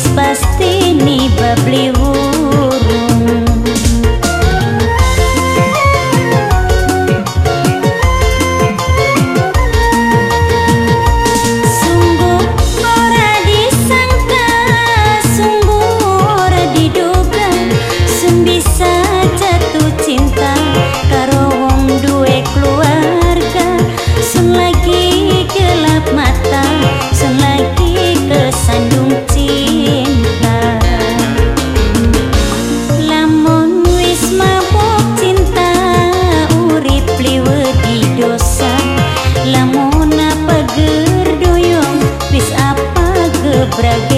Wis pasti ni bebliw доброго.